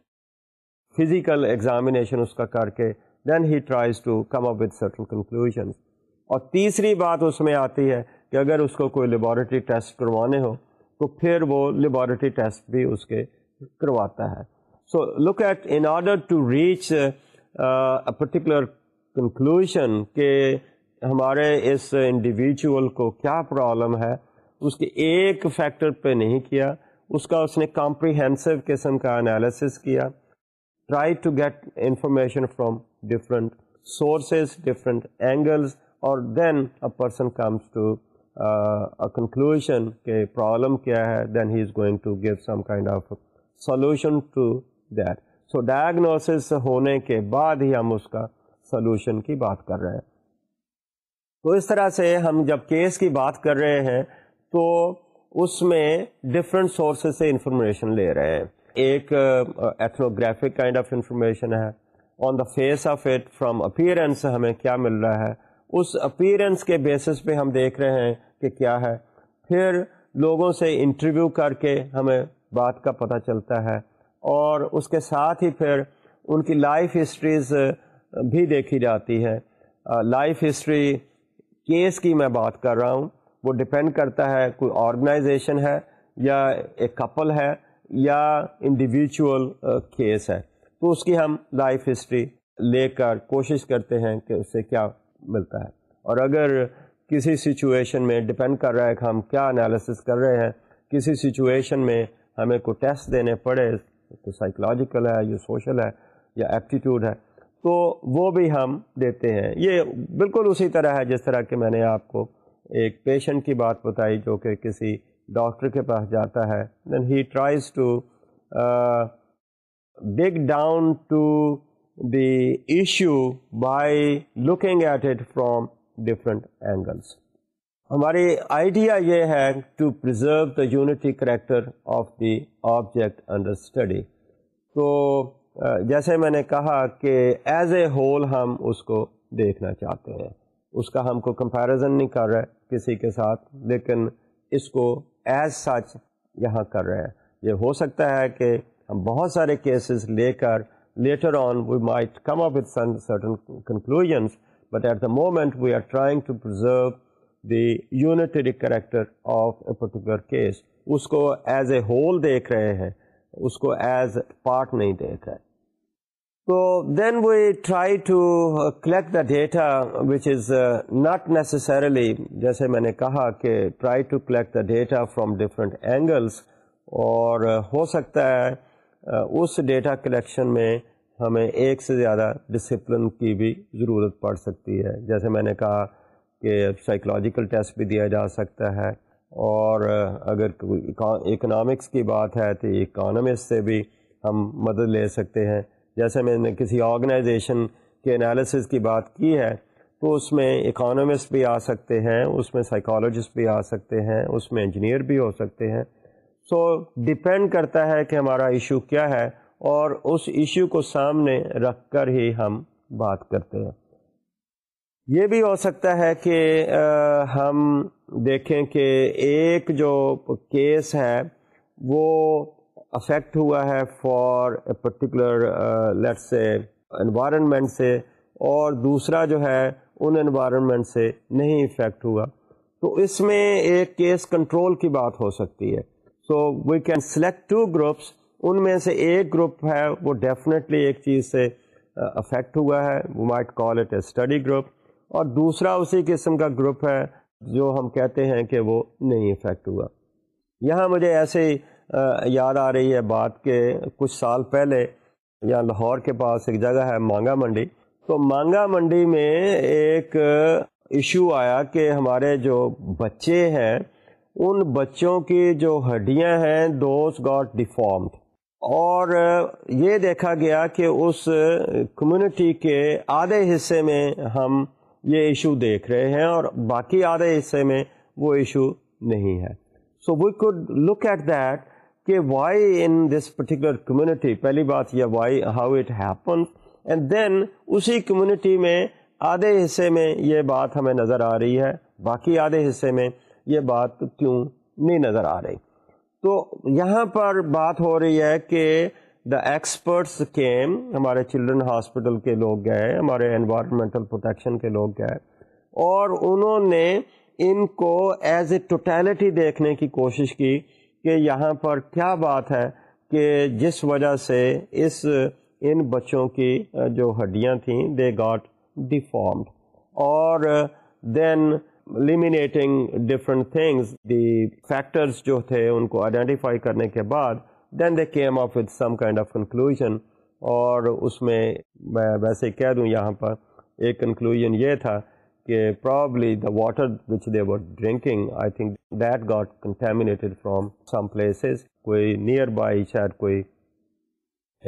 physical examination اس کا کر کے then he tries to come up with certain conclusion اور تیسری بات اس میں آتی ہے کہ اگر اس کو کوئی لیبارٹری ٹیسٹ کروانے ہو تو پھر وہ لیبارٹری ٹیسٹ بھی اس کے کرواتا ہے so look at in order to reach particular conclusion کہ ہمارے اس انڈیویجول کو کیا پرابلم ہے اس کے ایک فیکٹر پہ نہیں کیا اس کا اس نے کمپریہنسو قسم کا انالیسس کیا try to get information from different sources different angles اور then a person comes to conclusion کہ پرابلم کیا ہے then he is going to give some kind of solution to that so diagnosis ہونے کے بعد ہی ہم اس کا سولوشن کی بات کر رہے ہیں تو اس طرح سے ہم جب کیس کی بات کر رہے ہیں تو اس میں ڈفرینٹ سورسز سے انفارمیشن لے رہے ہیں ایک ایتھنوگرافک کائنڈ آف انفارمیشن ہے on the face of it from appearance ہمیں کیا مل رہا ہے اس اپیرنس کے بیسس پہ ہم دیکھ رہے ہیں کہ کیا ہے پھر لوگوں سے انٹرویو کر کے ہمیں بات کا پتہ چلتا ہے اور اس کے ساتھ ہی پھر ان کی لائف ہسٹریز uh, بھی دیکھی جاتی ہے لائف ہسٹری کیس کی میں بات کر رہا ہوں وہ ڈپینڈ کرتا ہے کوئی آرگنائزیشن ہے یا ایک کپل ہے یا انڈیویجول کیس uh, ہے تو اس کی ہم لائف ہسٹری لے کر کوشش کرتے ہیں کہ اس سے کیا ملتا ہے اور اگر کسی سچویشن میں ڈپینڈ کر رہا ہے کہ ہم کیا انالیسس کر رہے ہیں کسی سچویشن میں ہمیں کوئی ٹیسٹ دینے پڑے تو سائیکلوجیکل ہے یا سوشل ہے یا ایپٹیٹیوڈ ہے تو وہ بھی ہم دیتے ہیں یہ بالکل اسی طرح ہے جس طرح کہ میں نے آپ کو ایک پیشنٹ کی بات بتائی جو کہ کسی ڈاکٹر کے پاس جاتا ہے then he tries to dig down to the issue by looking at it from different angles ہماری آئیڈیا یہ ہے to preserve the unity character of the object under study تو جیسے میں نے کہا کہ ایز اے ہول ہم اس کو دیکھنا چاہتے ہیں اس کا ہم کو کمپیریزن نہیں کر رہے کسی کے ساتھ لیکن اس کو ایز سچ یہاں کر رہے ہیں یہ ہو سکتا ہے کہ ہم بہت سارے کیسز لے کر later on we might come up with certain conclusions but at the moment we are trying to preserve the unitary character of a particular case اس کو ایز اے ہول دیکھ رہے ہیں اس کو ایز پارٹ نہیں دیکھ رہے تو then we try to collect the data which is not necessarily جیسے میں نے کہا کہ try to collect the data from different angles اور uh, ہو سکتا ہے uh, اس ڈیٹا کلیکشن میں ہمیں ایک سے زیادہ ڈسپلن کی بھی ضرورت پڑ سکتی ہے جیسے میں نے کہا کہ سائیکلوجیکل ٹیسٹ بھی دیا جا سکتا ہے اور uh, اگر کوئی اکنامکس کی بات ہے تو اکانومس سے بھی ہم مدد لے سکتے ہیں جیسے میں نے کسی آرگنائزیشن کے انالیسز کی بات کی ہے تو اس میں اکانومسٹ بھی آ سکتے ہیں اس میں سائیکالوجسٹ بھی آ سکتے ہیں اس میں انجینئر بھی ہو سکتے ہیں سو ڈپینڈ کرتا ہے کہ ہمارا ایشو کیا ہے اور اس ایشو کو سامنے رکھ کر ہی ہم بات کرتے ہیں یہ بھی ہو سکتا ہے کہ ہم دیکھیں کہ ایک جو کیس ہے وہ افیکٹ ہوا ہے for a particular let's say environment سے اور دوسرا جو ہے ان انوائرمنٹ سے نہیں افیکٹ ہوا تو اس میں ایک کیس کنٹرول کی بات ہو سکتی ہے so we can select two groups ان میں سے ایک گروپ ہے وہ ڈیفینیٹلی ایک چیز سے افیکٹ uh, ہوا ہے we might call it a study group اور دوسرا اسی قسم کا گروپ ہے جو ہم کہتے ہیں کہ وہ نہیں افیکٹ ہوا یہاں مجھے ایسے ہی یاد آ رہی ہے بات کہ کچھ سال پہلے یا لاہور کے پاس ایک جگہ ہے مانگا منڈی تو مانگا منڈی میں ایک ایشو آیا کہ ہمارے جو بچے ہیں ان بچوں کی جو ہڈیاں ہیں دوست گاٹ ڈیفارمڈ اور یہ دیکھا گیا کہ اس کمیونٹی کے آدھے حصے میں ہم یہ ایشو دیکھ رہے ہیں اور باقی آدھے حصے میں وہ ایشو نہیں ہے so we could look at that کہ why in this particular community پہلی بات یہ why how it happen and then اسی کمیونٹی میں آدھے حصے میں یہ بات ہمیں نظر آ رہی ہے باقی آدھے حصے میں یہ بات کیوں نہیں نظر آ رہی تو یہاں پر بات ہو رہی ہے کہ دا ایکسپرٹس کیم ہمارے چلڈرن ہاسپٹل کے لوگ گئے ہمارے انوائرمنٹل پروٹیکشن کے لوگ گئے اور انہوں نے ان کو ایز اے ٹوٹیلٹی دیکھنے کی کوشش کی کہ یہاں پر کیا بات ہے کہ جس وجہ سے اس ان بچوں کی جو ہڈیاں تھیں دے گاٹ ڈیفارمڈ اور then eliminating different things the factors جو تھے ان کو آئیڈینٹیفائی کرنے کے بعد then they came off with some kind of conclusion اور اس میں میں ویسے کہہ دوں یہاں پر ایک کنکلوژن یہ تھا کہ probably the water which they were drinking I think that got contaminated from some places کوئی نیئر بائی شاید کوئی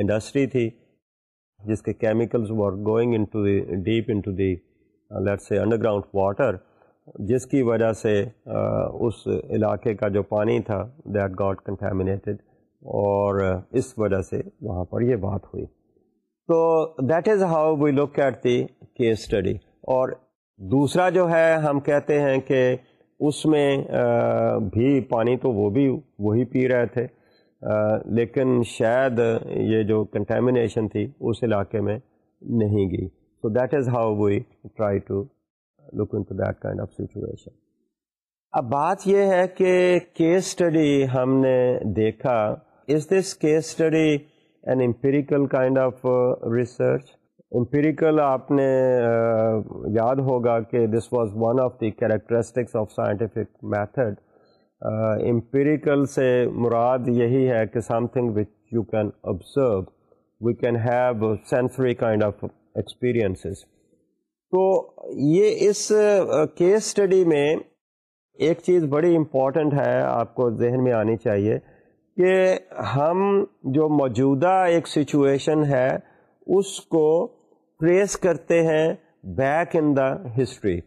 انڈسٹری تھی جس کے chemicals were going into the deep into the let's say underground water جس کی وجہ سے uh, اس علاقے کا جو پانی تھا دیٹ گاٹ کنٹامی اور uh, اس وجہ سے وہاں پر یہ بات ہوئی تو that is how we look at the case study اور دوسرا جو ہے ہم کہتے ہیں کہ اس میں بھی پانی تو وہ بھی وہی پی رہے تھے لیکن شاید یہ جو کنٹیمنیشن تھی اس علاقے میں نہیں گئی so that is how we try to look into that kind of situation اب بات یہ ہے کہ کیس اسٹڈی ہم نے دیکھا is this case study an empirical kind of research empirical آپ نے یاد ہوگا کہ this was one of the characteristics of scientific method empirical سے مراد یہی ہے کہ something which you can observe we can have sensory kind of experiences تو یہ اس کیس اسٹڈی میں ایک چیز بڑی امپورٹنٹ ہے آپ کو ذہن میں آنی چاہیے کہ ہم جو موجودہ ایک سچویشن ہے اس کو ٹریس کرتے ہیں بیک ان دا ہسٹری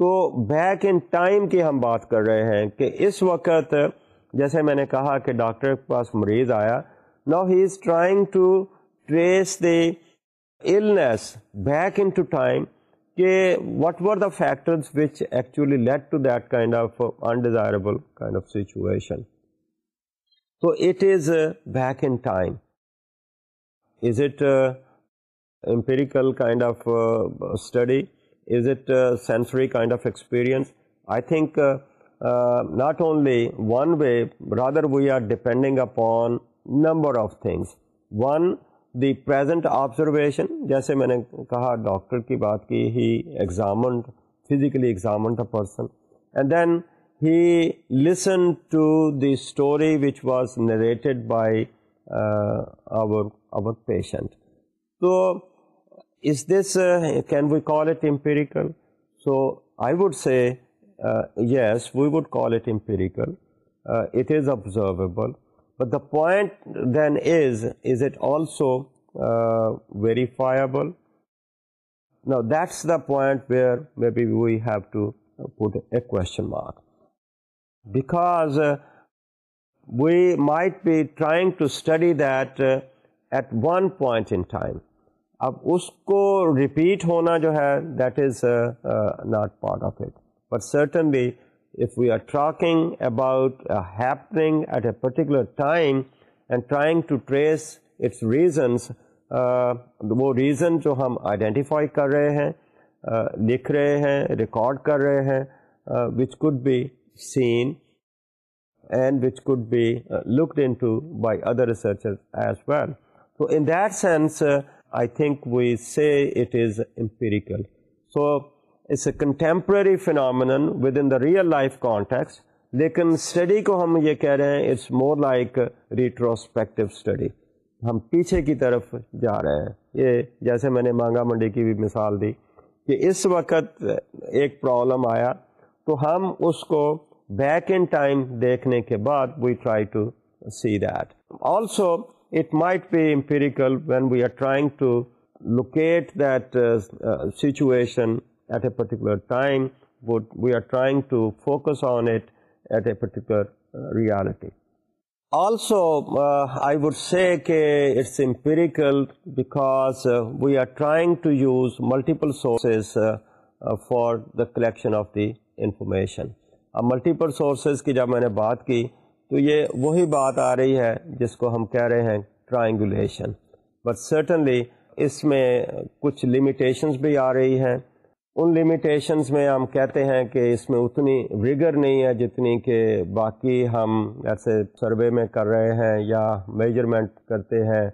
تو بیک ان ٹائم کی ہم بات کر رہے ہیں کہ اس وقت جیسے میں نے کہا کہ ڈاکٹر کے پاس مریض آیا now he is trying to trace the illness back into time کہ what were the factors which actually led to that kind of undesirable is it empirical kind of study is it sensory kind of experience I think not only one way rather we are depending upon number of things one the present observation جیسے میں نے کہا doctor کی بات کی he examined physically examined person and then he listen to the story which was narrated by or over patient تو Is this, uh, can we call it empirical? So I would say uh, yes, we would call it empirical. Uh, it is observable, but the point then is it also verifiable? Now that's the point where maybe we have to put a question mark, because we might be trying to study that at one point in time. اب اس کو repeat ہونا جو ہے that is not part of it but certainly if we are tracking about happening at a particular time and trying to trace its reasons وہ reason جو ہم identify کر رہے ہیں uh, لکھ رہے ہیں ریکارڈ کر رہے ہیں which could be seen and which could be looked into by other researcher as well تو in that sense I think we see it is empirical so it's a contemporary phenomenon within the real life context لیکن study کو ہم یہ کہہ رہے ہیں it's more like retrospective study ہم پیچھے کی طرف جا رہے ہیں یہ جیسے میں نے مانگا منڈی کی بھی مثال دی کہ اس وقت ایک پرابلم آیا تو ہم اس کو بیک ان ٹائم دیکھنے کے بعد we try to see that also it might be empirical when we are trying to locate that situation at a particular time we are trying to focus on it at a particular reality also I would say کہ it's empirical because we are trying to use multiple sources for the collection of the information multiple sources کی جب میں نے بات کی تو یہ وہی بات آ رہی ہے جس کو ہم کہہ رہے ہیں ٹرائنگولیشن بٹ سرٹنلی اس میں کچھ لمیٹیشنس بھی آ رہی ہیں ان لمیٹیشنس میں ہم کہتے ہیں کہ اس میں اتنی ریگر نہیں ہے جتنی کہ باقی ہم ایسے سروے میں کر رہے ہیں یا میجرمنٹ کرتے ہیں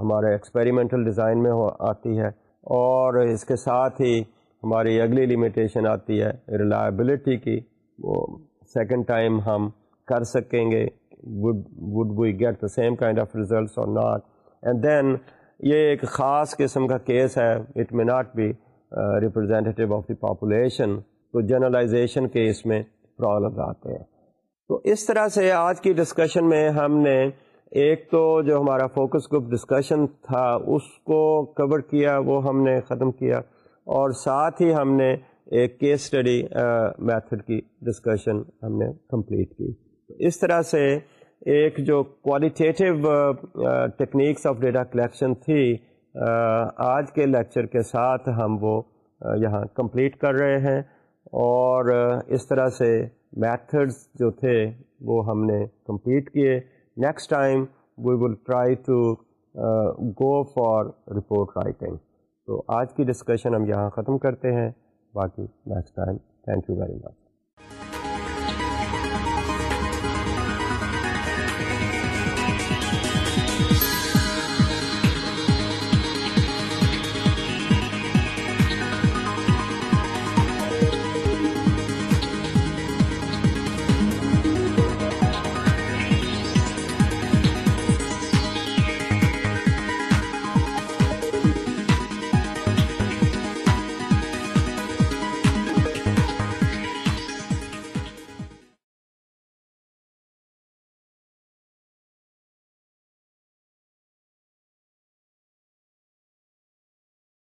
ہمارے ایکسپیریمنٹل ڈیزائن میں آتی ہے اور اس کے ساتھ ہی ہماری اگلی لمیٹیشن آتی ہے ریلائبلٹی کی وہ سیکنڈ ٹائم ہم کر سکیں گے would would we get the same kind of results or not and then یہ ایک خاص قسم کا کیس ہے it may not be representative of the population تو جنرلائزیشن کے اس میں پرابلمز آتے ہیں تو اس طرح سے آج کی ڈسکشن میں ہم نے ایک تو جو ہمارا فوکس گروپ ڈسکشن تھا اس کو کور کیا وہ ہم نے ختم کیا اور ساتھ ہی ہم نے ایک کیس اسٹڈی میتھڈ کی ڈسکشن ہم نے کمپلیٹ کی اس طرح سے ایک جو qualitative techniques of data collection تھی آج کے لیکچر کے ساتھ ہم وہ یہاں کمپلیٹ کر رہے ہیں اور اس طرح سے میتھڈز جو تھے وہ ہم نے کمپلیٹ کیے next time we will try to go for report writing تو آج کی ڈسکشن ہم یہاں ختم کرتے ہیں باقی next time thank you very much